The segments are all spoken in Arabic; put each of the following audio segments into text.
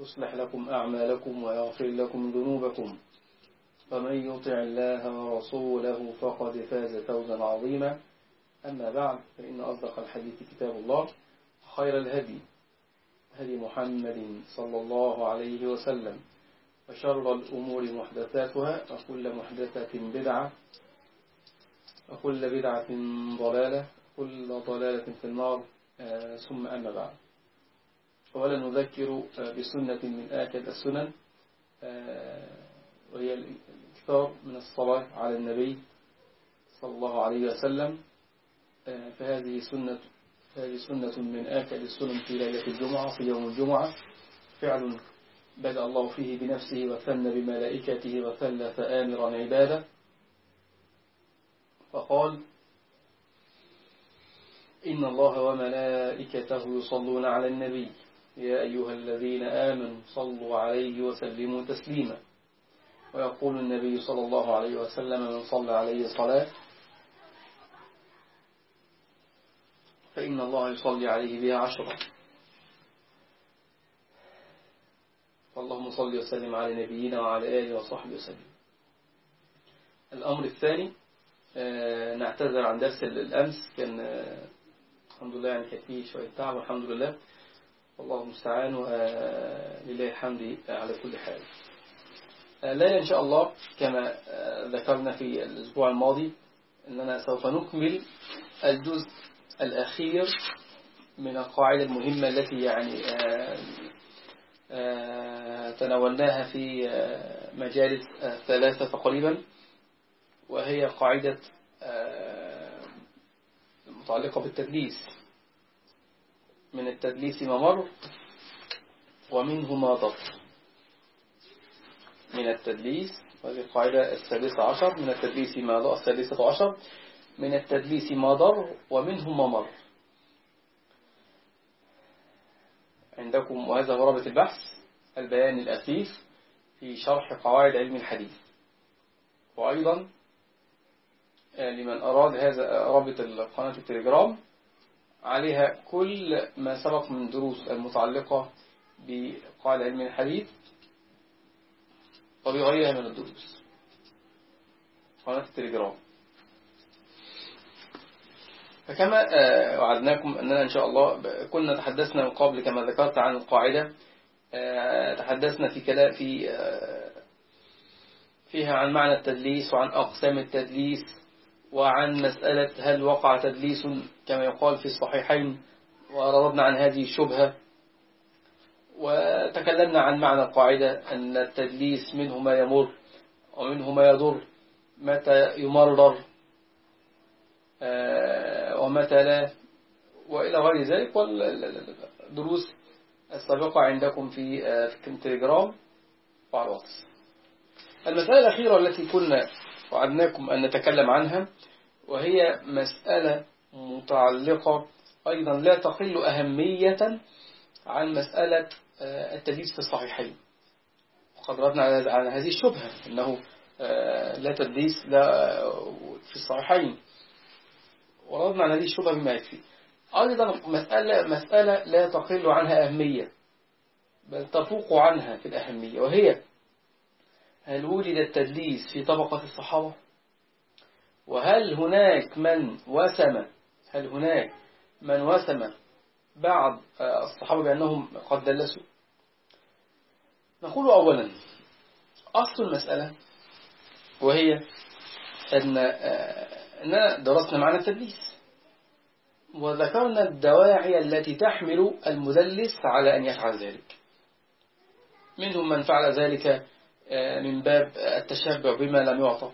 يصلح لكم أعمالكم ويغفر لكم ذنوبكم. ومن يطع الله ورسوله فقد فاز فوزا عظيما. أما بعد فإن أصدق الحديث كتاب الله خير الهدي هدي محمد صلى الله عليه وسلم. وشر الأمور محدثاتها وكل محدثة بدعة وكل بدعة ضلالة كل ضلالة في النار. ثم أما بعد. ولا نذكر بسنة من آكد السنن وهي الإكثار من الصلاة على النبي صلى الله عليه وسلم. فهذه سنة هذه سنة من آكد السنن في ليلة الجمعة في يوم الجمعة. فعل بدأ الله فيه بنفسه وثن بملائكته وثلث آمرا عباده. فقال إن الله وملائكته يصلون على النبي. يا أيها الذين آمنوا صلوا عليه وسلموا تسليما. ويقول النبي صلى الله عليه وسلم من صلى عليه صلاة فإن الله يصلي عليه بها عشرة. فاللهم صل وسلم على نبينا وعلى آله وصحبه وسلم. الأمر الثاني نعتذر عن درس الأمس. كان الحمد لله يعني كان فيه شوية تعب والحمد لله. والله المستعان ولله الحمد على كل حال. لا إن شاء الله كما ذكرنا في الأسبوع الماضي أننا سوف نكمل الجزء الأخير من القاعدة المهمة التي يعني تناولناها في مجالس ثلاثة تقريبا وهي قاعدة المتعلقة بالتدليس من التدليس ما مر ومنه ما ضر من التدليس وهذه القاعدة السادسة عشر. من التدليس ما ضر السادسة عشر. من التدليس ما ضر ومنه ما مر. عندكم وهذا هو رابط البحث البيان الأثيث في شرح قواعد علم الحديث. وأيضا لمن أراد هذا رابط قناة التليجرام عليها كل ما سبق من دروس المتعلقة بقواعد علم الحديث وبغيرها من الدروس. قناة التليجرام. فكما وعدناكم أننا إن شاء الله كنا تحدثنا من قبل كما ذكرت عن القاعدة. تحدثنا في كلام في فيها عن معنى التدليس وعن أقسام التدليس. وعن مسألة هل وقع تدليس كما يقال في الصحيحين ورددنا عن هذه الشبهة. وتكلمنا عن معنى القاعدة أن التدليس منه ما يمر ومنه ما يضر متى يمرر ومتى لا وإلى غير ذلك. والدروس السابقة عندكم في في التليجرام وعلى الواتس المسألة الأخيرة التي كنا وعدناكم أن نتكلم عنها وهي مسألة متعلقة أيضا لا تقل أهمية عن مسألة التدليس في الصحيحين. وقد ردنا على هذه الشبهة أنه لا تدليس لا في الصحيحين. وردنا على هذه الشبهة بما يكفي. أيضا مسألة, مسألة لا تقل عنها أهمية بل تفوق عنها في الأهمية وهي هل وجد التدليس في طبقة الصحابة؟ وهل هناك من وسم هل هناك من وسم بعض الصحابة بأنهم قد دلسوا؟ نقول أولا أصل المسألة وهي أن أننا درسنا معنى التدليس. وذكرنا الدواعي التي تحمل المدلس على أن يفعل ذلك. منهم من فعل ذلك من باب التشبع بما لم يعطى.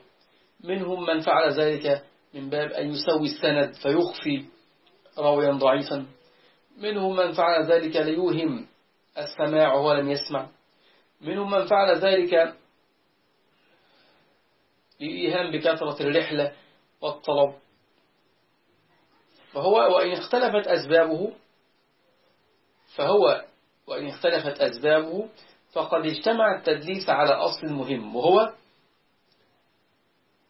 منهم من فعل ذلك من باب أن يسوي السند فيخفي راويا ضعيفا. منهم من فعل ذلك ليوهم السماع وهو لم يسمع. منهم من فعل ذلك لإيهام بكثرة الرحلة والطلب. فهو وإن اختلفت أسبابه فهو وإن اختلفت أسبابه فقد اجتمع التدليس على أصل مهم وهو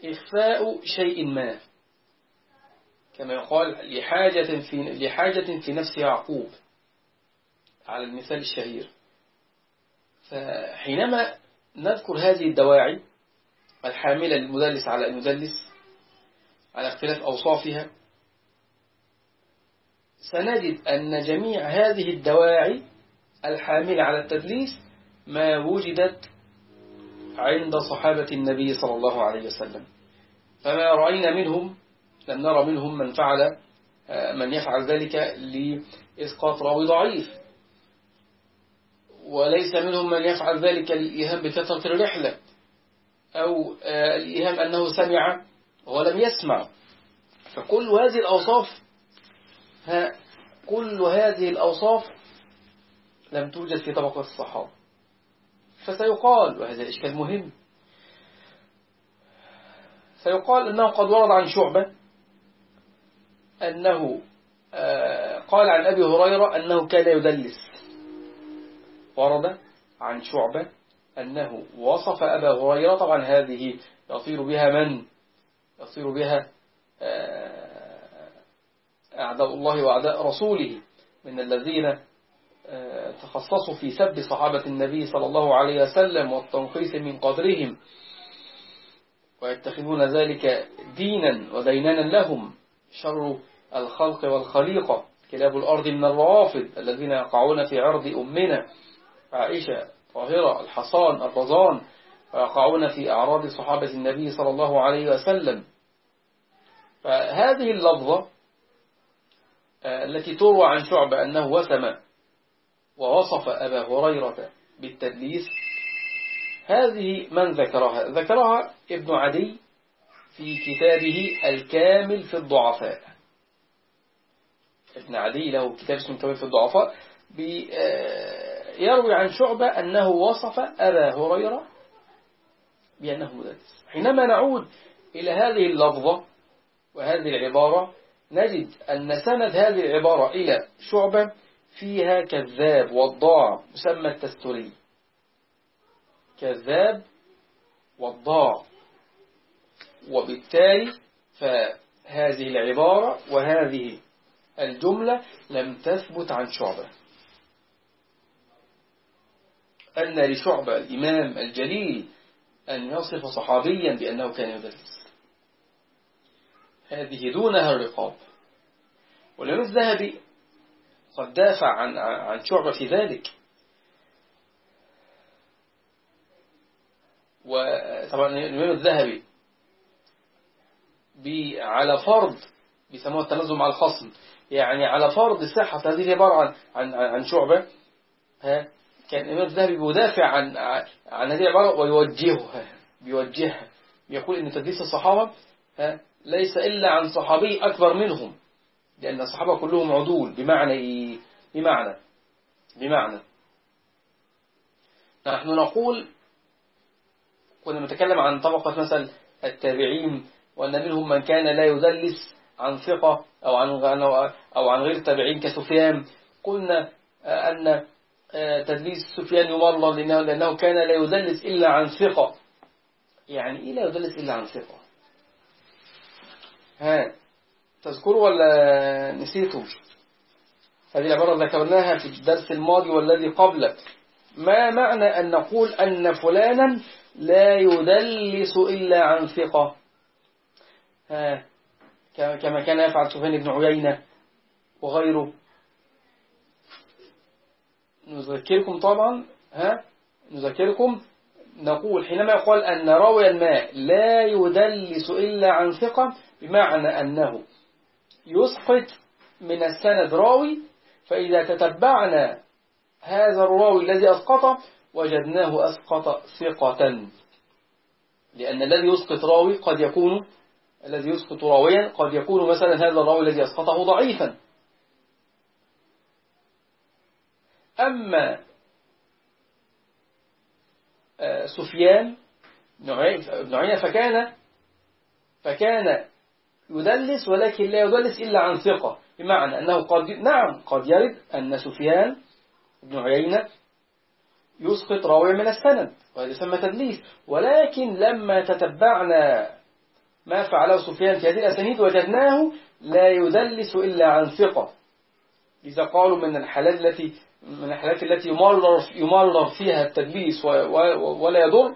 إخفاء شيء ما كما يقال لحاجة في, لحاجة في نفس يعقوب على المثال الشهير. فحينما نذكر هذه الدواعي الحاملة للمدلس على المدلس على اختلاف أوصافها سنجد أن جميع هذه الدواعي الحاملة على التدليس ما وجدت عند صحابة النبي صلى الله عليه وسلم. فما رأينا منهم لم نرى منهم من فعل من يفعل ذلك لإسقاط راوي ضعيف. وليس منهم من يفعل ذلك للإيهام بكثرة الرحلة أو الإيهام أنه سمع ولم يسمع. فكل هذه الأوصاف كل هذه الأوصاف لم توجد في طبقة الصحابة. فسيقال وهذا الإشكال مهم. سيقال أنه قد ورد عن شعبة أنه قال عن أبي هريرة أنه كان يدلس. ورد عن شعبة أنه وصف أبا هريرة طبعا هذه يطير بها من؟ يطير بها أعداء الله وأعداء رسوله من الذين تخصصوا في سب صحابة النبي صلى الله عليه وسلم والتنقيص من قدرهم ويتخذون ذلك دينا ودينانا لهم. شر الخلق والخليقة كلاب الأرض من الروافد الذين يقعون في عرض أمنا. عائشة طاهرة الحصان الرزان ويقعون في أعراض صحابة النبي صلى الله عليه وسلم. فهذه اللفظة التي تروى عن شعب أنه وسم ووصف أبا هريرة بالتدليس. هذه من ذكرها؟ ذكرها ابن عدي في كتابه الكامل في الضعفاء. ابن عدي له كتاب اسمه الكامل في الضعفاء. يروي عن شعبة أنه وصف أبا هريرة بأنه مدلس. حينما نعود إلى هذه اللفظة وهذه العبارة نجد أن سند هذه العبارة إلى شعبة فيها كذاب وضاع مسمى التستري كذاب وضاع وبالتالي فهذه العبارة وهذه الجملة لم تثبت عن شعبة. أن لشعبة الإمام الجليل أن يصف صحابيا بأنه كان يدرس. هذه دونها الرقاب. والإمام الذهبي قد دافع عن عن شعبة في ذلك. وطبعا الإمام الذهبي على فرض بيسموها التنظم على الخصم يعني على فرض صحة هذه العبارة عن عن عن شعبة. ها كان الإمام الذهبي بيدافع عن عن هذه العبارة ويوجهها بيوجهها بيقول إن تدليس الصحابة ها ليس إلا عن صحابي أكبر منهم. لأن الصحابة كلهم عدول بمعنى إيه؟ بمعنى بمعنى. نحن نقول كنا نتكلم عن طبقة مثلا التابعين وأن منهم من كان لا يدلس عن ثقة أو عن أو عن غير التابعين كسفيان. قلنا أن تدليس سفيان يمرر لأنه, لأنه كان لا يدلس إلا عن ثقة. يعني إيه لا يدلس إلا عن ثقة؟ ها. تذكروا ولا نسيتوا هذه العبارة ذكرناها في الدرس الماضي والذي قبله ما معنى أن نقول أن فلانا لا يدلس إلا عن ثقة؟ ها كما كان يفعل سفيان بن عيينة وغيره. نذكركم طبعا ها نذكركم. نقول حينما يقال أن راوي الماء لا يدلس إلا عن ثقة بمعنى أنه يسقط من السند راوي فإذا تتبعنا هذا الراوي الذي أسقط وجدناه أسقط ثقة. لأن الذي يسقط راوي قد يكون الذي يسقط راويا قد يكون مثلا هذا الراوي الذي أسقطه ضعيفا. أما آه، سفيان بن عيينة فكان فكان يدلس ولكن لا يدلس إلا عن ثقة. بمعنى أنه قد نعم قد يرد أن سفيان بن عيينة يسقط راويا من السند وهذا يسمى تدليس. ولكن لما تتبعنا ما فعله سفيان في هذه الأسانيد وجدناه لا يدلس إلا عن ثقة. إذا قالوا من الحالات التي من الحالات التي يمرر يمرر فيها التدليس ولا يضر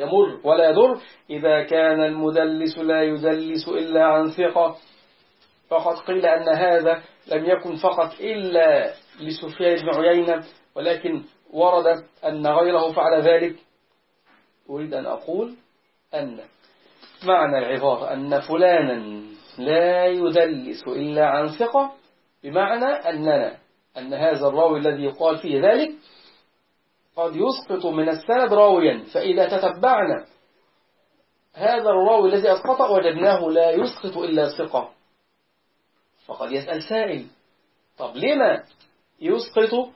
يمر ولا يضر. إذا كان المدلس لا يدلس إلا عن ثقة فقد قيل أن هذا لم يكن فقط إلا لسفيان بن عيينة ولكن ورد أن غيره فعل ذلك. أريد أن أقول أن معنى العبارة أن فلانا لا يدلس إلا عن ثقة بمعنى أننا أن هذا الراوي الذي يقال فيه ذلك قد يسقط من السند راويا فإذا تتبعنا هذا الراوي الذي أسقط وجدناه لا يسقط إلا ثقة. فقد يسأل سائل طب لما يسقط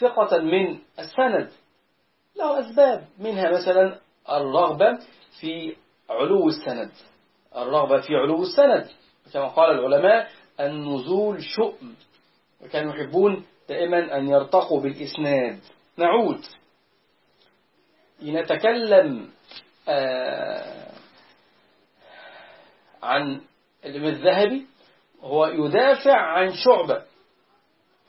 ثقة من السند؟ له أسباب منها مثلا الرغبة في علو السند. الرغبة في علو السند. كما قال العلماء النزول شؤم. وكانوا يحبون دائما أن يرتقوا بالإسناد. نعود. لنتكلم آه عن الإمام الذهبي. هو يدافع عن شعبة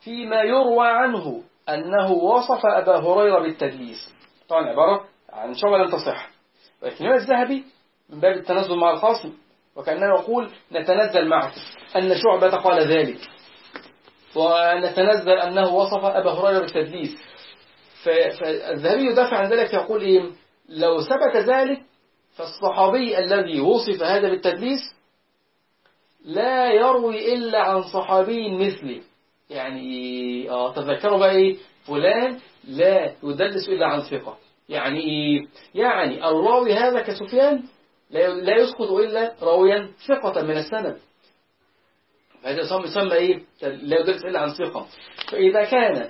فيما يروى عنه أنه وصف أبا هريرة بالتدليس. طبعا عبارة عن شعبة لم تصح. ولكن الذهبي من باب التنزل مع الخصم وكأنه يقول نتنزل معه أن شعبة قال ذلك. ونتنزل أنه وصف أبا هريرة بالتدليس. فالذهبي يدافع عن ذلك يقول إيه؟ لو ثبت ذلك فالصحابي الذي وصف هذا بالتدليس لا يروي إلا عن صحابي مثله يعني آه تذكروا بقى إيه؟ فلان لا يدلس إلا عن ثقة. يعني إيه يعني الراوي هذا كسفيان لا يسقط إلا راويا ثقة من السند. هذا يسمى إيه؟ لا يدلس إلا عن ثقة. فإذا كان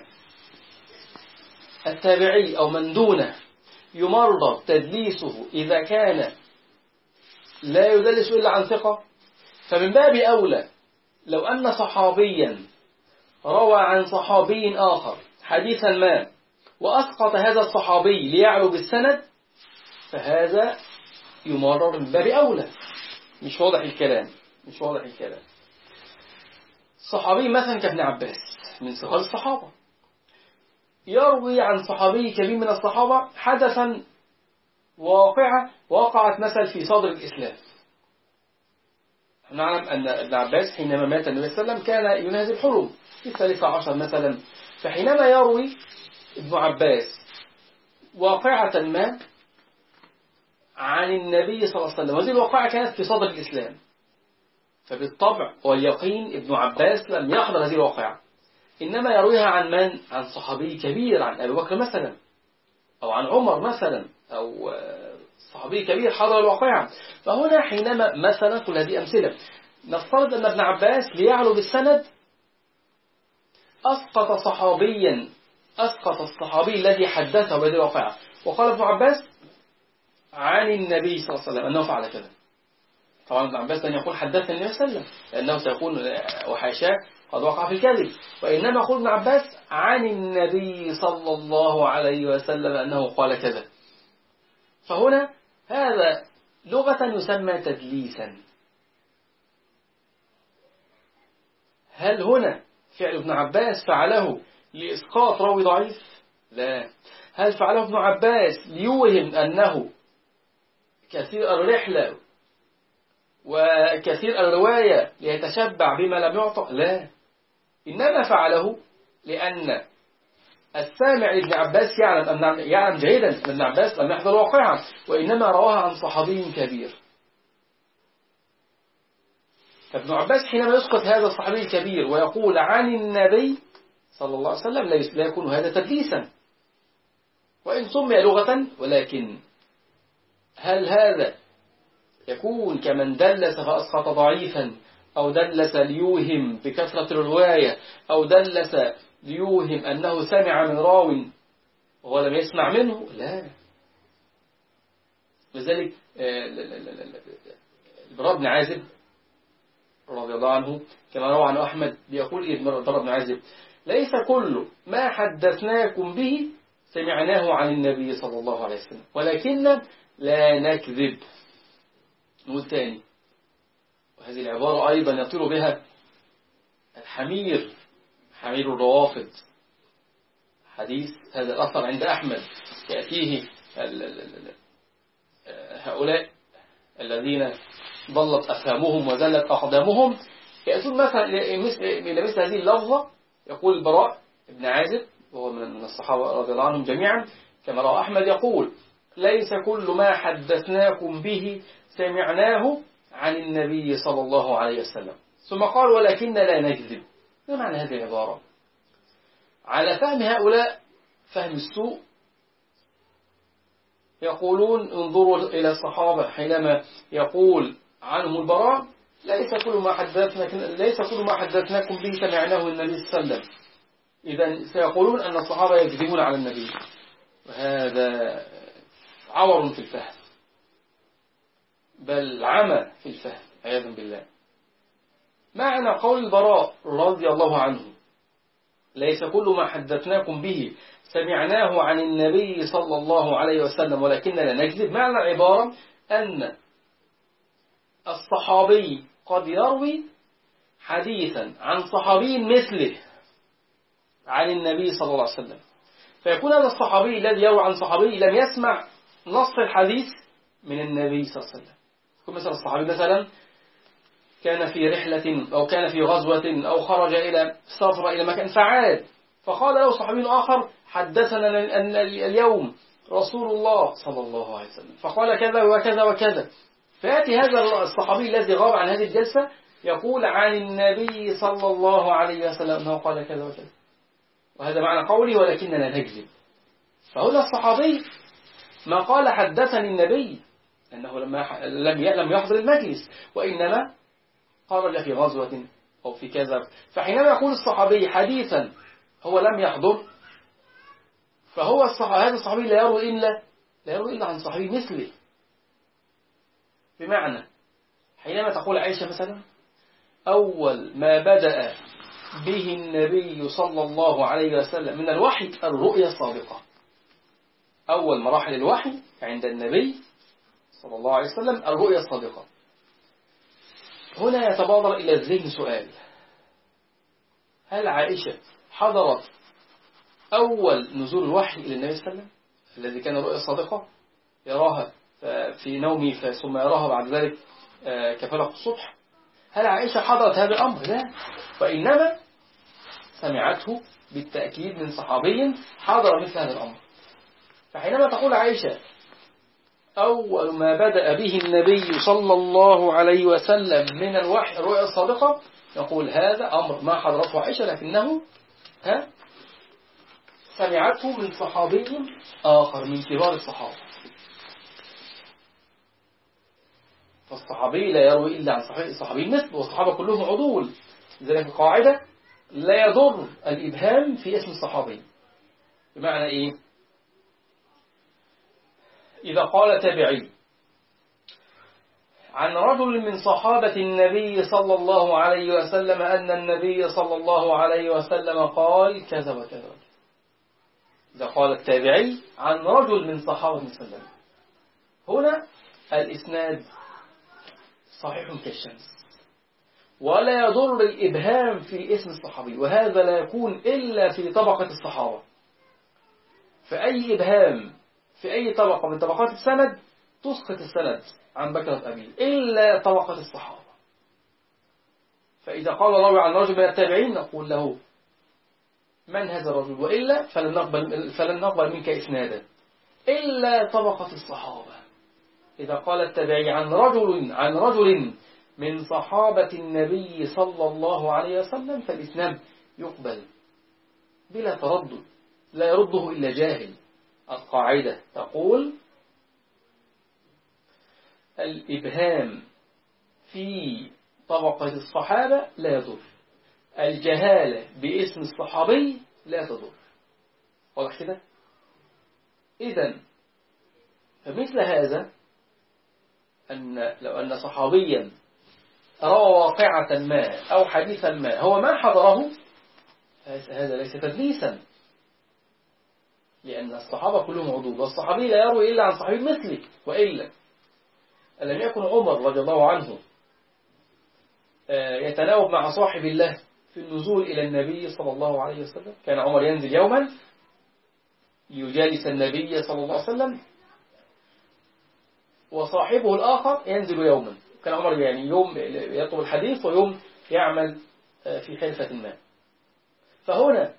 التابعي أو من دونه يمرض تدليسه إذا كان لا يدلس إلا عن ثقة. فمن باب أولى لو أن صحابيا روى عن صحابي آخر حديثا ما وأسقط هذا الصحابي ليعلو بالسند فهذا يمرر من باب أولى. مش واضح الكلام مش واضح الكلام. صحابي مثلا كابن عباس من صغار الصحابة. يروي عن صحابي كبير من الصحابة حدثا واقعة وقعت مثل في صدر الإسلام. نعلم أن ابن عباس حينما مات النبي صلى الله عليه وسلم كان ينهز الحرم في الثالثة عشر مثلا. فحينما يروي ابن عباس واقعة ما عن النبي صلى الله عليه وسلم وهذه الواقعة كانت في صدر الإسلام. فبالطبع واليقين ابن عباس لم يحضر هذه الواقعة. إنما يرويها عن من؟ عن صحابي كبير عن أبي بكر مثلا أو عن عمر مثلا أو صحابي كبير حضر الواقعة. فهنا حينما مثلا كل هذه أمثلة نفترض أن ابن عباس ليعلو بالسند. أسقط صحابيا أسقط الصحابي الذي حدثه بهذه الواقعة. وقال ابن عباس عن النبي صلى الله عليه وسلم. أنه فعل كذا. طبعا ابن عباس لن يقول حدثني النبي صلى الله عليه وسلم لأنه سيكون وحاشاه قد وقع في الكذب. وإنما يقول ابن عباس عن النبي صلى الله عليه وسلم أنه قال كذا. فهنا هذا لغة يسمى تدليسا. هل هنا فعل ابن عباس فعله لإسقاط راوي ضعيف؟ لا. هل فعله ابن عباس ليوهم أنه كثير الرحلة وكثير الرواية ليتشبع بما لم يعطى؟ لا. إنما فعله لأن السامع لابن عباس يعلم أن يعلم جيدا أن ابن عباس لم يحضر واقعا وإنما رواها عن صحابي كبير. فابن عباس حينما يسقط هذا الصحابي الكبير ويقول عن النبي صلى الله عليه وسلم لا يكون هذا تدليسا. وإن سمي لغة ولكن هل هذا يكون كمن دلس فأسقط ضعيفا أو دلس ليوهم بكثرة الرواية أو دلس ليوهم أنه سمع من راو وهو لم يسمع منه لا. لذلك آه، البراء بن عازب رضي الله عنه كما روى عنه أحمد بيقول إيه البراء بن عازب؟ ليس كل ما حدثناكم به سمعناه عن النبي صلى الله عليه وسلم ولكن لا نكذب. نقول تاني وهذه العبارة أيضا يطير بها الحمير حمير الروافض. حديث هذا الأثر عند أحمد. يأتيه هؤلاء الذين ضلت أفهامهم وزلت أقدامهم. يأتون مثلا إلى مثل هذه اللفظة. يقول البراء ابن عازب وهو من الصحابة رضي الله عنهم جميعا كما رأى أحمد يقول ليس كل ما حدثناكم به سمعناه عن النبي صلى الله عليه وسلم. ثم قال ولكن لا نكذب ما معنى هذه العبارة؟ على فهم هؤلاء فهم السوء يقولون انظروا إلى الصحابة حينما يقول عنهم البراء ليس كل ما حدثنا ليس كل ما حدثناكم به سمعناه النبي صلى الله عليه وسلم. إذا سيقولون أن الصحابة يكذبون على النبي. وهذا عور في الفهم. بل عمى في الفهم عياذا بالله. معنى قول البراء رضي الله عنه ليس كل ما حدثناكم به سمعناه عن النبي صلى الله عليه وسلم ولكننا نكذب. معنى العبارة أن الصحابي قد يروي حديثا عن صحابي مثله عن النبي صلى الله عليه وسلم. فيكون هذا الصحابي الذي يروي عن صحابي لم يسمع نص الحديث من النبي صلى الله عليه وسلم. مثلا الصحابي مثلا كان في رحلة أو كان في غزوة أو خرج إلى سفر إلى مكان فعاد. فقال له صحابي آخر حدثنا أن اليوم رسول الله صلى الله عليه وسلم. فقال كذا وكذا وكذا. فيأتي هذا الصحابي الذي غاب عن هذه الجلسة يقول عن النبي صلى الله عليه وسلم أنه قال كذا وكذا. وهذا معنى قولي ولكننا نكذب فهنا الصحابي ما قال حدثني النبي. أنه لما لم لم يحضر المجلس وإنما خرج في غزوة أو في كذا. فحينما يقول الصحابي حديثا هو لم يحضر فهو الصحابي هذا الصحابي لا يروي إلا لا يروي إلا عن صحابي مثله. بمعنى حينما تقول عائشة مثلا أول ما بدأ به النبي صلى الله عليه وسلم من الوحي الرؤيا الصادقة أول مراحل الوحي عند النبي صلى الله عليه وسلم الرؤيا الصادقة. هنا يتبادر إلى الذهن سؤال. هل عائشة حضرت أول نزول الوحي إلى النبي صلى الله عليه وسلم؟ الذي كان رؤيا صادقة يراها في نومه ثم يراها بعد ذلك آه، كفلق الصبح. هل عائشة حضرت هذا الأمر؟ لا. وإنما سمعته بالتأكيد من صحابي حضر مثل هذا الأمر. فحينما تقول عائشة أول ما بدأ به النبي صلى الله عليه وسلم من الوحي الرؤيا الصادقة يقول هذا أمر ما حضرته عائشة لكنه ها سمعته من صحابي آخر من كبار الصحابة. فالصحابي لا يروي إلا عن صحابي الصحابي مثل والصحابة كلهم عضول لذلك القاعدة لا يضر الإبهام في اسم الصحابي. بمعنى إيه؟ إذا قال تابعي عن رجل من صحابة النبي صلى الله عليه وسلم أن النبي صلى الله عليه وسلم قال كذا وكذا إذا قال التابعي عن رجل من صحابة وسلم. هنا الإسناد صحيح كالشمس ولا يضر الإبهام في اسم الصحابي وهذا لا يكون إلا في طبقة الصحابة. فأي إبهام في أي طبقة من طبقات السند تسقط السند عن بكرة أبيه إلا طبقة من هذا الرجل؟ وإلا فلن نقبل, فلن نقبل منك إسنادا. إلا طبقة الصحابة. إذا قال التابعي عن رجل عن رجل من صحابة النبي صلى الله عليه وسلم فالإسلام يقبل بلا تردد لا يرده إلا جاهل. القاعدة تقول الإبهام في طبقة الصحابة لا يضر. الجهالة باسم الصحابي لا تضر. واضح كده؟ إذا فمثل هذا أن لو أن صحابيا روى واقعة ما أو حديثا ما هو ما حضره؟ هذا ليس تدليسا. لأن الصحابة كلهم عدود والصحابي لا يروي إلا عن صحابي مثله وإلا. ألم يكن عمر رضي الله عنه آه، يتناوب مع صاحب الله في النزول إلى النبي صلى الله عليه وسلم. كان عمر ينزل يوما ليجالس النبي صلى الله عليه وسلم وصاحبه الآخر ينزل يوما. كان عمر يعني يوم يطلب الحديث ويوم يعمل آه، في حلفة ما. فهنا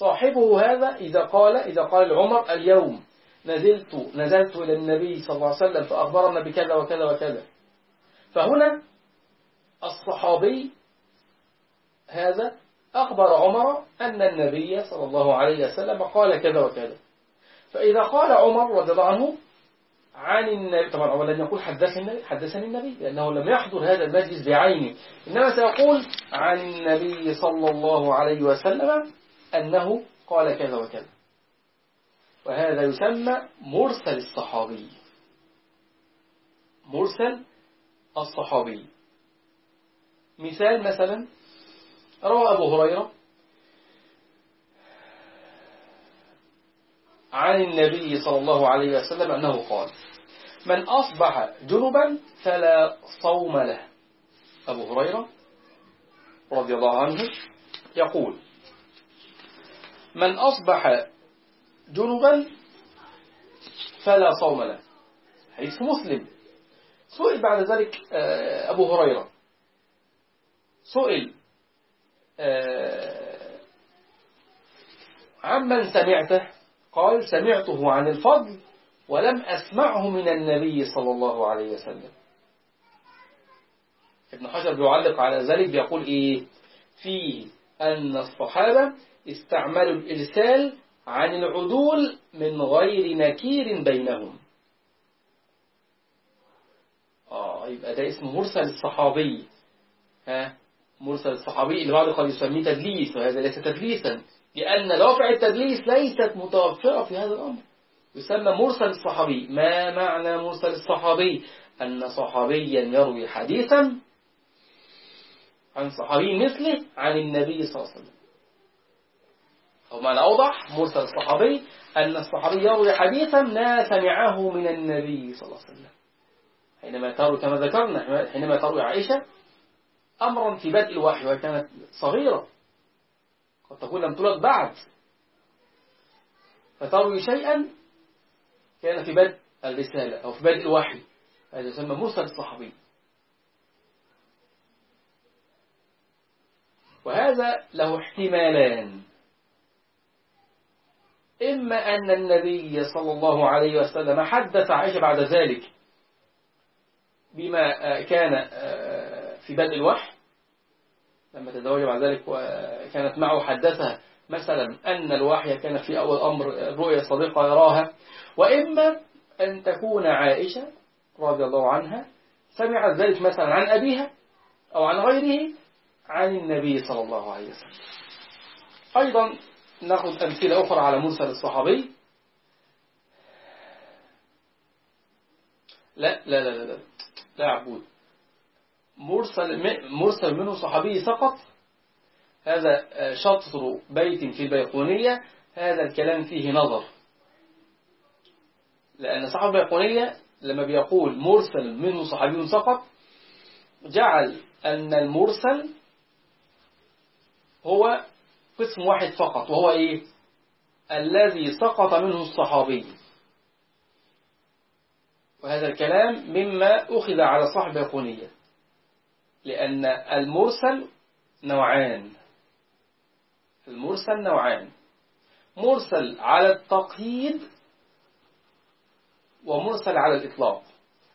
صاحبه هذا إذا قال إذا قال عمر اليوم نزلت نزلت إلى النبي صلى الله عليه وسلم فأخبرنا بكذا وكذا وكذا. فهنا الصحابي هذا أخبر عمر أن النبي صلى الله عليه وسلم قال كذا وكذا. فإذا قال عمر رضي الله عنه عن النبي طبعا أولا يقول حدثني حدثني النبي لأنه لم يحضر هذا المجلس بعينه. إنما سيقول عن النبي صلى الله عليه وسلم أنه قال كذا وكذا. وهذا يسمى مرسل الصحابي. مرسل الصحابي. مثال مثلا روى أبو هريرة عن النبي صلى الله عليه وسلم أنه قال من أصبح جنبا فلا صوم له. أبو هريرة رضي الله عنه يقول من أصبح جنبا فلا صوم له. حديث مسلم. سئل بعد ذلك آه، أبو هريرة. سئل آه، عمن سمعته؟ قال سمعته عن الفضل ولم أسمعه من النبي صلى الله عليه وسلم. ابن حجر بيعلق على ذلك بيقول إيه؟ فيه أن الصحابة استعملوا الإرسال عن العدول من غير نكير بينهم. آه يبقى ده اسمه مرسل الصحابي ها؟ مرسل الصحابي اللي بعض قد يسميه تدليس وهذا ليس تدليسا لأن دوافع التدليس ليست متوفرة في هذا الأمر. يسمى مرسل الصحابي ما معنى مرسل الصحابي أن صحابيا يروي حديثا عن صحابي مثله عن النبي صلى الله عليه وسلم. أو معنى أوضح مرسل الصحابي أن الصحابي يروي حديثا ما سمعه من النبي صلى الله عليه وسلم. حينما تروي كما ذكرنا حينما تروي عائشة أمرا في بدء الوحي وكانت صغيرة. قد تكون لم تولد بعد. فتروي شيئا كان في بدء الرسالة أو في بدء الوحي. هذا يسمى مرسل الصحابي. وهذا له احتمالان. إما أن النبي صلى الله عليه وسلم حدث عائشة بعد ذلك بما كان في بدء الوحي لما تزوج بعد ذلك وكانت معه حدثها مثلا أن الوحي كان في أول أمر رؤيا صديقة يراها وإما أن تكون عائشة رضي الله عنها سمعت ذلك مثلا عن أبيها أو عن غيره عن النبي صلى الله عليه وسلم. أيضا نأخذ أمثلة أخرى على مرسل الصحابي. لا لا لا لا لا, لا عبود. مرسل, مرسل منه صحابي سقط. هذا شطر بيت في البيقونية. هذا الكلام فيه نظر. لأن صاحب البيقونية لما بيقول مرسل منه صحابي سقط جعل أن المرسل هو قسم واحد فقط وهو إيه؟ الذي سقط منه الصحابي. وهذا الكلام مما أخذ على صاحب البيقونية لأن المرسل نوعان. المرسل نوعان. مرسل على التقييد ومرسل على الإطلاق.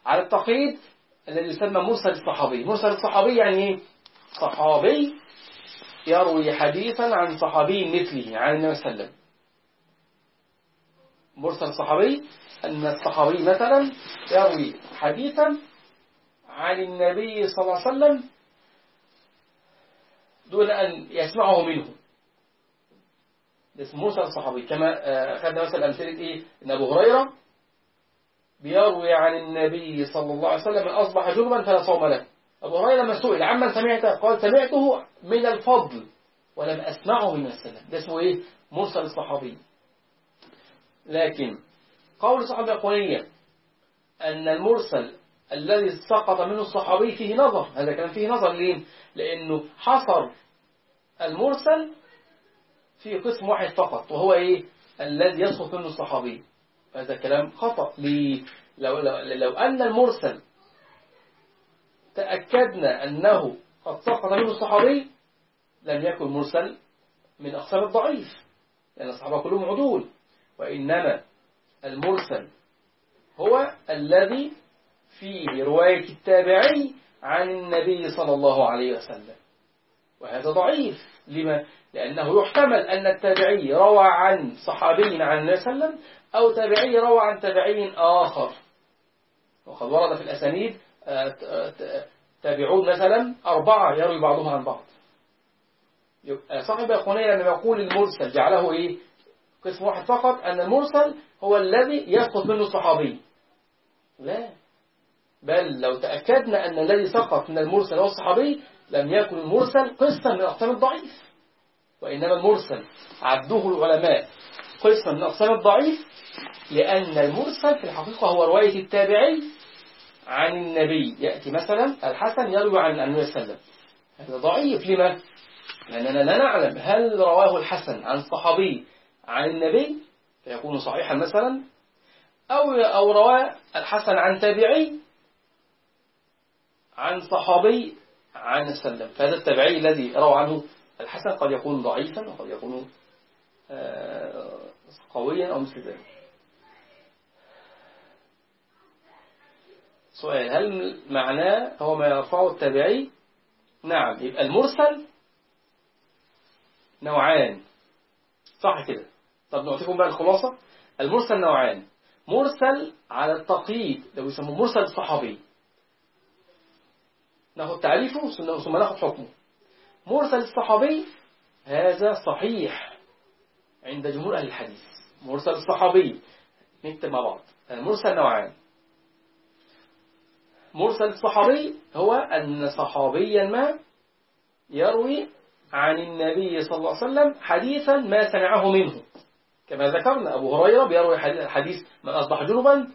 على التقييد الذي يسمى مرسل الصحابي. مرسل الصحابي يعني إيه؟ صحابي يروي حديثا عن صحابي مثله عن النبي صلى الله عليه وسلم. مرسل صحابي أن الصحابي مثلا يروي حديثا عن النبي صلى الله عليه وسلم دون أن يسمعه منه. اسمه مرسل الصحابي كما أخذنا مثلا أمثلة إيه؟ إن أبو هريرة بيروي عن النبي صلى الله عليه وسلم أصبح جنبا فلا صوم له. أبو هريرة لما سئل عمن سمعته قال سمعته من الفضل ولم أسمعه من السلام ده اسمه إيه؟ مرسل الصحابي. لكن قول الصحابة الأقوانية أن المرسل الذي سقط منه الصحابي فيه نظر. هذا كان فيه نظر ليه لأنه حصر المرسل في قسم واحد فقط وهو إيه؟ الذي يسقط منه الصحابي. هذا كلام خطأ. ليه؟ لو, لو, لو أن المرسل تأكدنا أنه قد سقط منه الصحابي لم يكن مرسل من أقسام الضعيف لأن الصحابة كلهم عدول وإنما المرسل هو الذي فيه رواية التابعي عن النبي صلى الله عليه وسلم وهذا ضعيف لما؟ لأنه يحتمل أن التابعي روى عن صحابي عن النبي صلى الله عليه وسلم أو تابعي روى عن تابعي آخر وقد ورد في الأسانيد تابعون مثلا أربعة يروي بعضهم عن بعض. صاحب أخوانية لما يقول المرسل جعله إيه؟ قسم واحد فقط أن المرسل هو الذي يسقط منه الصحابي. لا. بل لو تأكدنا أن الذي سقط من المرسل هو الصحابي لم يكن المرسل قسما من أقسام الضعيف. وإنما المرسل عدوه العلماء قسما من أقسام الضعيف لأن المرسل في الحقيقة هو رواية التابعي عن النبي. يأتي مثلا الحسن يروي عن النبي صلى الله عليه وسلم. هذا ضعيف. لما؟ لأننا لا نعلم هل رواه الحسن عن صحابي عن النبي فيكون صحيحا مثلا أو أو رواه الحسن عن تابعي عن صحابي عن السلم فهذا التابعي الذي روى عنه الحسن قد يكون ضعيفا وقد يكون قويا أو مثل ذلك. سؤال هل معناه هو ما يرفعه التابعي؟ نعم يبقى المرسل نوعان. صح كده. طب نعطيكم بقى الخلاصة. المرسل نوعان. مرسل على التقييد لو يسموه مرسل الصحابي ناخد تعريفه ثم ناخد حكمه. مرسل الصحابي هذا صحيح عند جمهور أهل الحديث. مرسل الصحابي نكتب مع بعض. المرسل نوعان. مرسل الصحابي هو أن صحابيا ما يروي عن النبي صلى الله عليه وسلم حديثا ما سمعه منه. كما ذكرنا أبو هريرة بيروي حديث من أصبح جنبا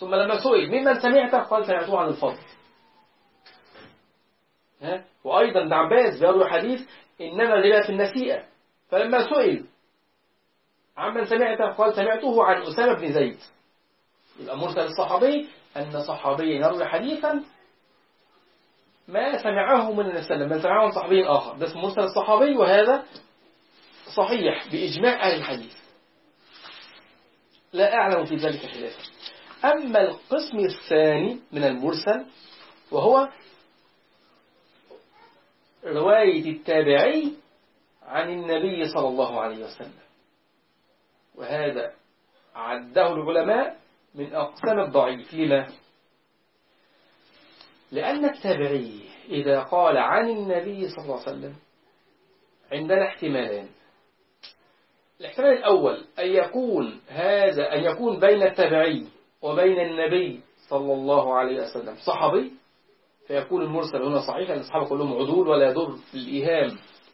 ثم لما سئل ممن سمعته قال سمعته عن الفضل. ها؟ وأيضا ابن عباس بيروي حديث إنما الغلا في النسيئة. فلما سئل عمن سمعته قال سمعته عن أسامة بن زيد. يبقى مرسل الصحابي أن صحابيا يروي حديثا ما سمعه من النبي صلى الله عليه وسلم من سمعه من صحابي آخر. ده اسمه مرسل الصحابي وهذا صحيح بإجماع أهل الحديث. لا أعلم في ذلك خلافا. أما القسم الثاني من المرسل وهو رواية التابعي عن النبي صلى الله عليه وسلم. وهذا عده العلماء من أقسام الضعيف. لما؟ لأن التابعي إذا قال عن النبي صلى الله عليه وسلم عندنا احتمالان الاحتمال الأول أن يكون هذا أن يكون بين التابعي وبين النبي صلى الله عليه وسلم صحابي فيكون المرسل هنا صحيح لأن الصحابة كلهم عدول ولا يضر الإيهام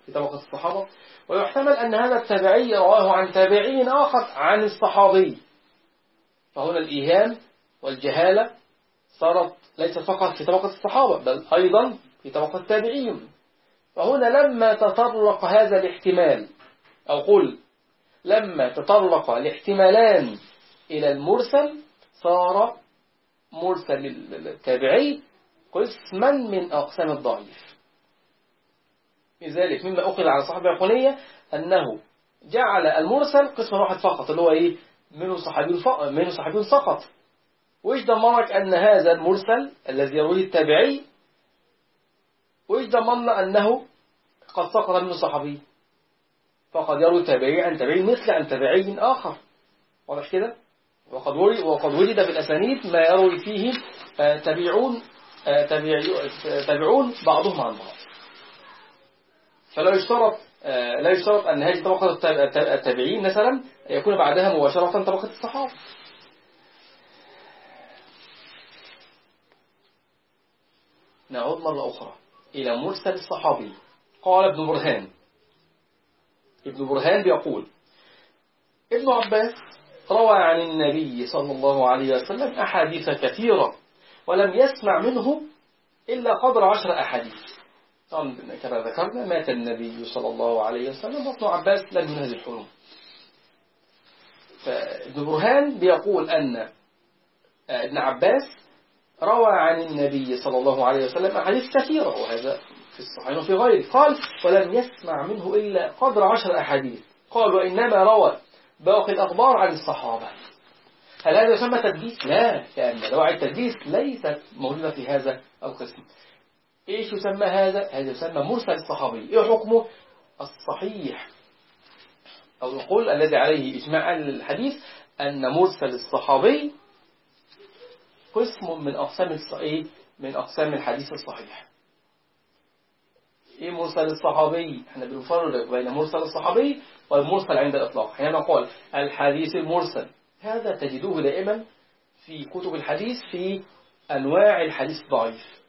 في طبقة الصحابة. ويحتمل أن هذا التابعي رواه عن تابعي آخر عن الصحابي. فهنا الإيهام والجهالة صارت ليست فقط في طبقة الصحابة بل أيضا في طبقة التابعين. فهنا لما تطرق هذا الاحتمال أو قل لما تطرق الاحتمالان إلى المرسل صار مرسل التابعي قسما من أقسام الضعيف. لذلك مما أخذ على صاحب الحنية أنه جعل المرسل قسم واحد فقط اللي هو إيه؟ منه صحابي منه صحابي سقط وإيش ضمنك أن هذا المرسل الذي يرويه التابعي؟ وإيش ضمننا أنه قد سقط منه صحابي فقد يروي التابعي عن تابعي مثل عن تابعي آخر. واضح كده؟ وقد ولد وقد ولد في الأسانيد ما يروي فيه آه، تابعون آه، تابعون بعضهم عن بعض. فلا يشترط لا يشترط أن هذه طبقة التابعين مثلا يكون بعدها مباشرة طبقة الصحابة نعود مرة أخرى إلى مرسل الصحابي قال ابن برهان. ابن برهان بيقول ابن عباس روى عن النبي صلى الله عليه وسلم أحاديث كثيرة ولم يسمع منه إلا قدر عشر أحاديث. كما ذكرنا مات النبي صلى الله عليه وسلم وابن عباس لم هذه الحلم فابن برهان بيقول أن ابن عباس روى عن النبي صلى الله عليه وسلم أحاديث كثيرة وهذا في الصحيح وفي غيره. قال ولم يسمع منه إلا قدر عشر أحاديث. قال وإنما روى باقي الأخبار عن الصحابة. هل هذا يسمى تدليس؟ لا لأن دواعي التدليس ليست موجودة في هذا القسم. إيش يسمى هذا؟ هذا يسمى مرسل الصحابي إيه حكمه؟ الصحيح أو نقول الذي عليه إجماع الحديث أن مرسل الصحابي قسم من أقسام إيه؟ من أقسام الحديث الصحيح إيه مرسل الصحابي؟ إحنا بنفرق بين مرسل الصحابي والمرسل عند الإطلاق حينما قال الحديث المرسل هذا تجدوه دائما في كتب الحديث في أنواع الحديث الضعيف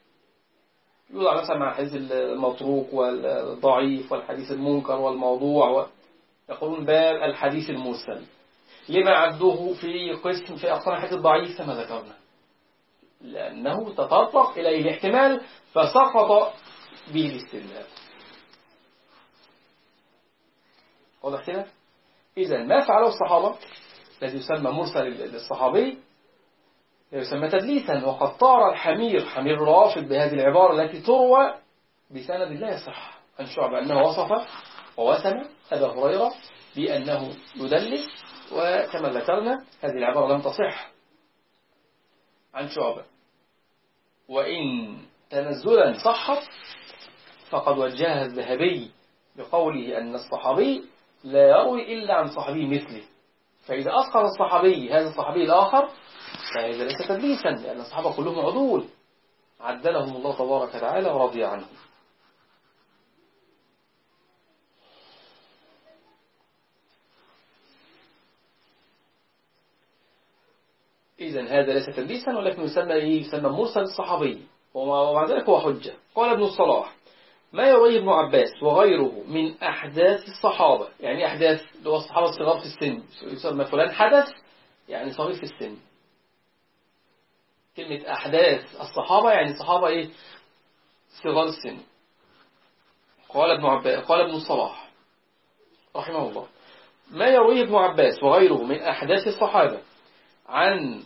يوضع مثلا مع الحديث المتروك والضعيف والحديث المنكر والموضوع يقولون باب الحديث المرسل. لما عدوه في قسم في أقسام الحديث الضعيف كما ذكرنا. لأنه تطرق إليه الاحتمال فسقط به الاستدلال. واضح كده؟ إذا ما فعله الصحابة؟ الذي يسمى مرسل للصحابي يسمى تدليسا وقد طار الحمير حمير رافض بهذه العبارة التي تروى بسند لا يصح عن شعب أنه وصف ووسم أبا هريرة بأنه يدلس وكما ذكرنا هذه العبارة لم تصح عن شعبة. وإن تنزلا صحت فقد وجهها الذهبي بقوله أن الصحابي لا يروي إلا عن صحابي مثله. فإذا أسقط الصحابي هذا الصحابي الآخر فهذا ليس تدليسا لأن الصحابة كلهم عدول. عدلهم الله تبارك وتعالى ورضي عنهم إذا هذا ليس تدليسا ولكن يسمى إيه؟ يسمى مرسل الصحابي. ومع ذلك هو حجة. قال ابن الصلاح ما يرويه ابن عباس وغيره من أحداث الصحابة؟ يعني أحداث اللي هو الصحابة الصغار في السن يسمى فلان حدث يعني صغير في السن. كلمة أحداث الصحابة يعني الصحابة إيه؟ صغار السن. قال ابن عباس قال ابن الصلاح رحمه الله. ما يرويه ابن عباس وغيره من أحداث الصحابة عن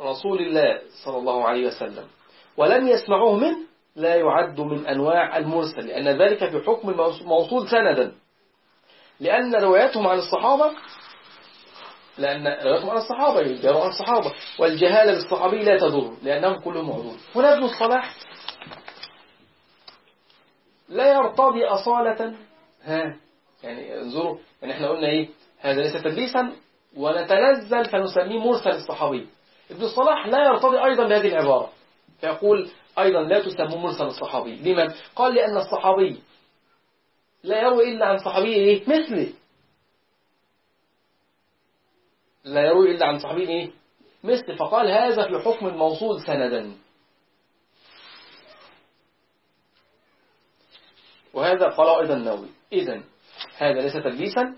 رسول الله صلى الله عليه وسلم ولم يسمعوه منه لا يعد من أنواع المرسل لأن ذلك في حكم الموصول سندا. لأن رواياتهم عن الصحابة لأن رواياتهم عن الصحابة يجروا عن الصحابة. والجهالة بالصحابي لا تضر لأنهم كلهم عدول هنا ابن الصلاح لا يرتضي أصالة. ها يعني انظروا يعني إحنا قلنا إيه هذا ليس تدليسا ونتنزل فنسميه مرسل الصحابي. ابن الصلاح لا يرتضي أيضا بهذه العبارة. فيقول أيضا لا تسمى مرسل الصحابي لمن؟ قال لأن الصحابي لا يروي إلا عن صحابي إيه؟ مثله لا يروي إلا عن صحابي إيه؟ مثل فقال هذا في حكم الموصول سندا وهذا قال أيضا النووي إذن هذا ليس تدليسا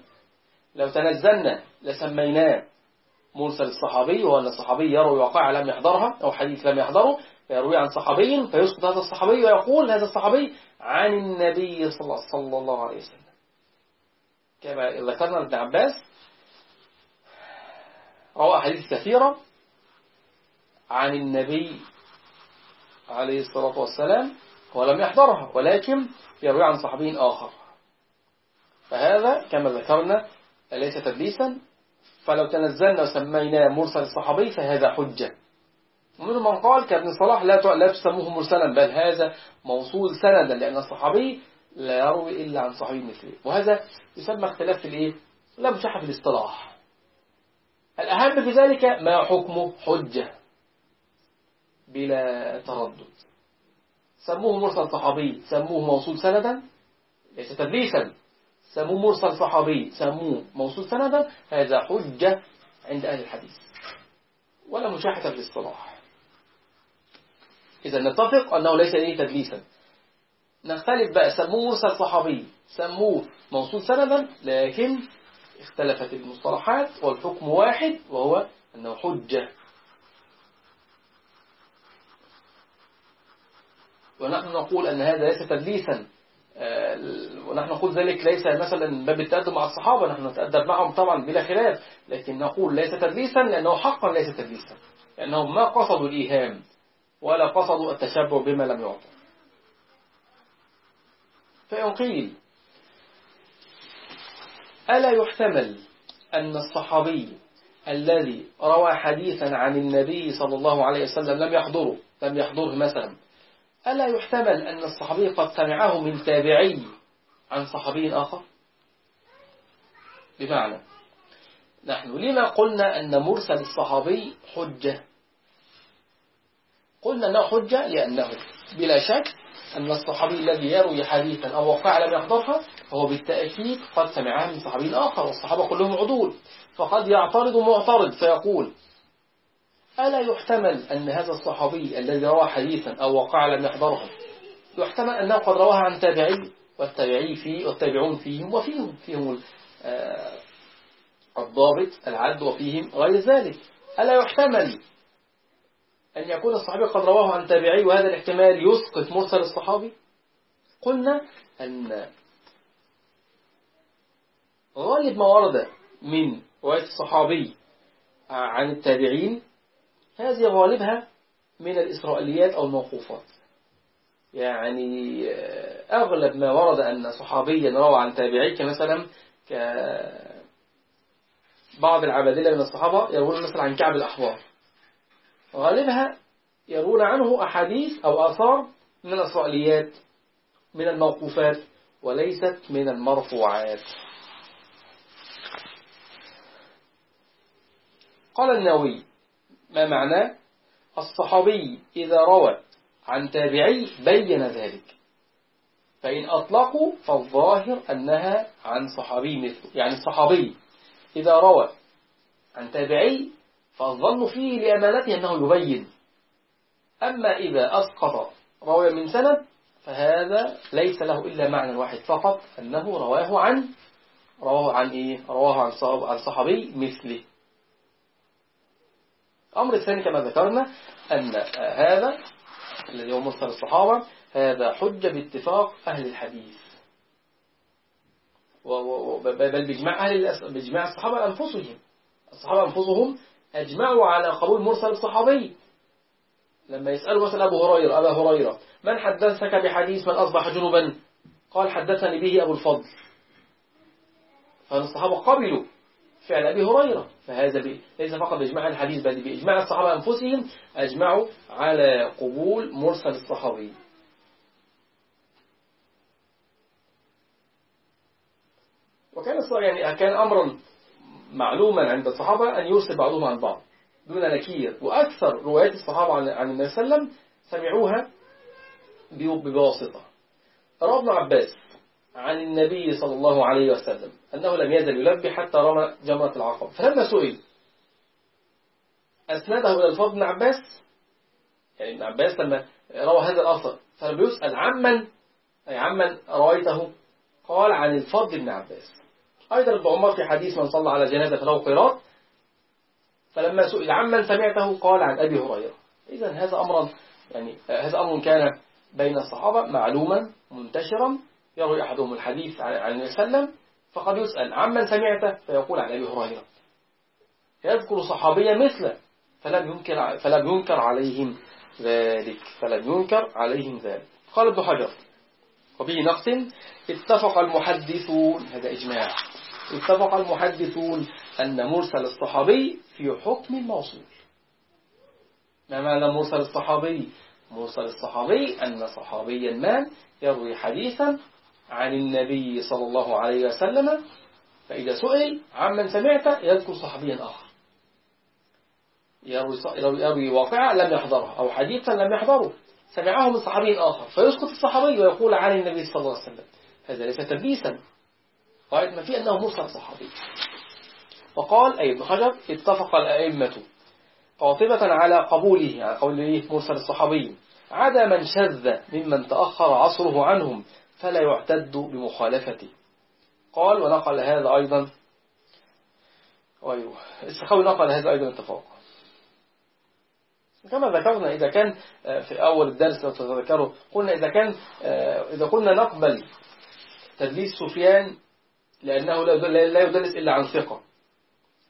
لو تنزلنا لسميناه مرسل الصحابي وأن الصحابي يروي وقع لم يحضرها أو حديث لم يحضره فيروي عن صحابي فيسقط هذا الصحابي ويقول هذا الصحابي عن النبي صلى الله عليه وسلم. كما ذكرنا ابن عباس روى أحاديث كثيرة عن النبي عليه الصلاة والسلام ولم يحضرها ولكن يروي عن صحابي آخر. فهذا كما ذكرنا ليس تدليسا فلو تنزلنا وسميناه مرسل الصحابي فهذا حجة. ومن من قال كابن صلاح لا لا تسموه مرسلا بل هذا موصول سندا لأن الصحابي لا يروي إلا عن صحابي مثله. وهذا يسمى اختلاف في الإيه؟ لا مشاحة في الاصطلاح. الأهم في ذلك ما حكمه حجة بلا تردد. سموه مرسل صحابي سموه موصول سندا ليس تدليسا. سموه مرسل صحابي سموه موصول سندا هذا حجة عند أهل الحديث. ولا مشاحة في الاصطلاح. إذا نتفق أنه ليس إيه تدليسا. نختلف بقى سموه مرسل صحابي سموه موصول سندا لكن اختلفت المصطلحات والحكم واحد وهو أنه حجة. ونحن نقول أن هذا ليس تدليسا آه، ونحن نقول ذلك ليس مثلا باب التأدب مع الصحابة نحن نتأدب معهم طبعا بلا خلاف لكن نقول ليس تدليسا لأنه حقا ليس تدليسا لأنهم ما قصدوا الإيهام. ولا قصدوا التشبه بما لم يعطى. فإن قيل ألا يحتمل أن الصحابي الذي روى حديثا عن النبي صلى الله عليه وسلم لم يحضره لم يحضره مثلا ألا يحتمل أن الصحابي قد سمعه من تابعي عن صحابي آخر؟ بمعنى نحن لما قلنا أن مرسل الصحابي حجة؟ قلنا أنه حجة لأنه بلا شك أن الصحابي الذي يروي حديثا أو وقع لم يحضرها فهو بالتأكيد قد سمعها من صحابي آخر والصحابة كلهم عدول. فقد يعترض معترض فيقول ألا يحتمل أن هذا الصحابي الذي روى حديثا أو وقع لم يحضره يحتمل أنه قد رواها عن تابعي والتابعي فيه والتابعون فيهم وفيهم فيهم آه، الضابط العد وفيهم غير ذلك. ألا يحتمل أن يكون الصحابي قد رواه عن تابعي وهذا الاحتمال يسقط مرسل الصحابي. قلنا أن غالب ما ورد من رواية الصحابي عن التابعين هذه غالبها من الإسرائيليات أو الموقوفات. يعني أغلب ما ورد أن صحابيا روى عن تابعي كمثلا بعض العبادلة من الصحابة يروون مثلا عن كعب الأحبار. غالبها يرون عنه أحاديث أو آثار من الإسرائيليات من الموقوفات وليست من المرفوعات. قال النووي ما معناه الصحابي إذا روى عن تابعي بين ذلك. فإن أطلقوا فالظاهر أنها عن صحابي مثله يعني الصحابي إذا روى عن تابعي فالظن فيه لأمانته أنه يبين. أما إذا أسقط روي من سند فهذا ليس له إلا معنى واحد فقط أنه رواه عن رواه عن إيه؟ رواه عن صحابي مثله. الأمر الثاني كما ذكرنا أن هذا الذي هو مصدر الصحابة هذا حجة باتفاق أهل الحديث. بل بإجماع, أهل بإجماع الصحابة أنفسهم. الصحابة أنفسهم أجمعوا على قبول مرسل الصحابي. لما يسألوا مثلا أبو هريرة أبا هريرة من حدثك بحديث من أصبح جنوبا؟ قال حدثني به أبو الفضل. فالصحابة قبلوا فعل أبي هريرة. فهذا ليس فقط بإجماع الحديث بل بإجماع الصحابة أنفسهم أجمعوا على قبول مرسل الصحابي. وكان يعني كان أمرا معلوما عند الصحابة أن يرسل بعضهم عن بعض دون نكير. وأكثر روايات الصحابة عن النبي صلى الله عليه وسلم سمعوها بواسطة. روى ابن عباس عن النبي صلى الله عليه وسلم أنه لم يزل يلبي حتى رمى جمرة العقبة. فلما سئل أسنده إلى الفضل بن عباس يعني ابن عباس لما روى هذا الأثر فلما يسأل عمن أي عمن رويته قال عن الفضل بن عباس. أيضا ابن عمر في حديث من صلى على جنازة فله قراط فلما سئل عمن سمعته قال عن أبي هريرة. إذا هذا أمر يعني هذا أمر كان بين الصحابة معلوما منتشرا يروي أحدهم الحديث عن النبي صلى الله عليه وسلم فقد يسأل عمن سمعته فيقول عن أبي هريرة. يذكر صحابيا مثله فلم ينكر, فلم ينكر عليهم ذلك فلم ينكر عليهم ذلك. قال ابن حجر وبه نقسم اتفق المحدثون هذا إجماع. اتفق المحدثون أن مرسل الصحابي في حكم الموصول. ما معنى مرسل الصحابي؟ مرسل الصحابي أن صحابيا ما يروي حديثا عن النبي صلى الله عليه وسلم فإذا سئل عمن سمعت يذكر صحابيا آخر. يروي, واقعة لم يحضرها أو حديثا لم يحضره سمعه من صحابي آخر فيسقط الصحابي ويقول عن النبي صلى الله عليه وسلم. هذا ليس تدليسا قائد ما فيه أنه مرسل صحابي. وقال أي ابن حجر اتفق الأئمة قاطبة على قبوله على قوله مرسل الصحابي عدا من شذ ممن تأخر عصره عنهم فلا يعتد بمخالفته. قال ونقل هذا أيضا. أيوه السخاوي نقل هذا أيضا اتفاق كما ذكرنا إذا كان آه، في أول الدرس لو تذكروا قلنا إذا كان آه، إذا قلنا نقبل تدليس سفيان لأنه لا يدلس إلا عن ثقة.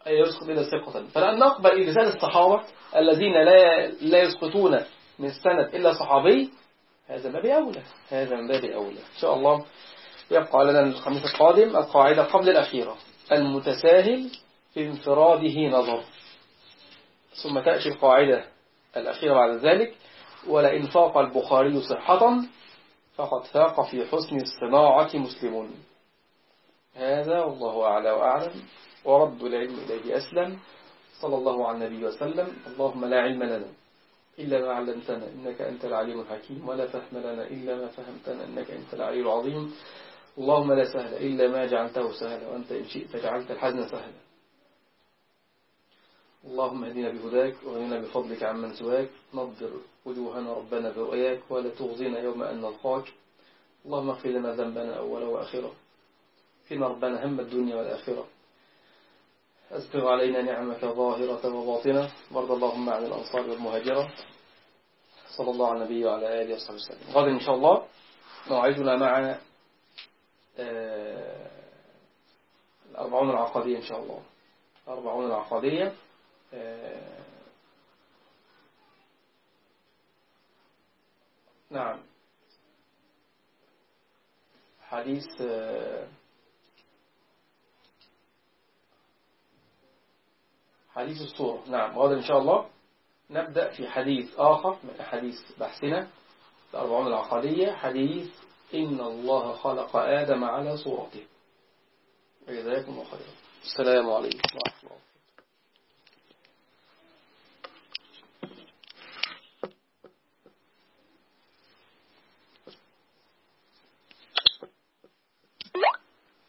أي يسقط إلا ثقة. فلأن نقبل لسان الصحابة الذين لا لا يسقطون من السند إلا صحابي. هذا ما بأولى هذا من باب أولى. إن شاء الله يبقى لنا الخميس القادم القاعدة قبل الأخيرة. المتساهل في انفراده نظر. ثم تأتي القاعدة الأخيرة بعد ذلك. ولئن فاق البخاري صحة فقد فاق في حسن الصناعة مسلمون. هذا والله أعلى وأعلم ورد العلم إليه أسلم صلى الله على النبي وسلم. اللهم لا علم لنا إلا ما علمتنا إنك أنت العليم الحكيم ولا فهم لنا إلا ما فهمتنا إنك أنت العلي العظيم. اللهم لا سهل إلا ما جعلته سهلا وأنت إن شئت جعلت الحزن سهلا. اللهم اهدنا بهداك وغننا بفضلك عمن سواك. نضر وجوهنا ربنا برؤياك ولا تغزينا يوم أن نلقاك. اللهم اغفر لنا ذنبنا أولا وآخرا فيما ربنا هم الدنيا والآخرة. أسبغ علينا نعمك ظاهرة وباطنة. وارض اللهم عن الأنصار والمهاجرة. صلى الله على النبي وعلى آله وصحبه وسلم. غدا إن شاء الله موعدنا مع آه، الأربعون العقدية إن شاء الله. الأربعون العقدية آه، نعم. حديث حديث الصورة. نعم وهذا إن شاء الله نبدأ في حديث آخر من حديث بحثنا الأربعون العقدية حديث إن الله خلق آدم على صورته. جزاكم الله خيرا. السلام عليكم ورحمة الله.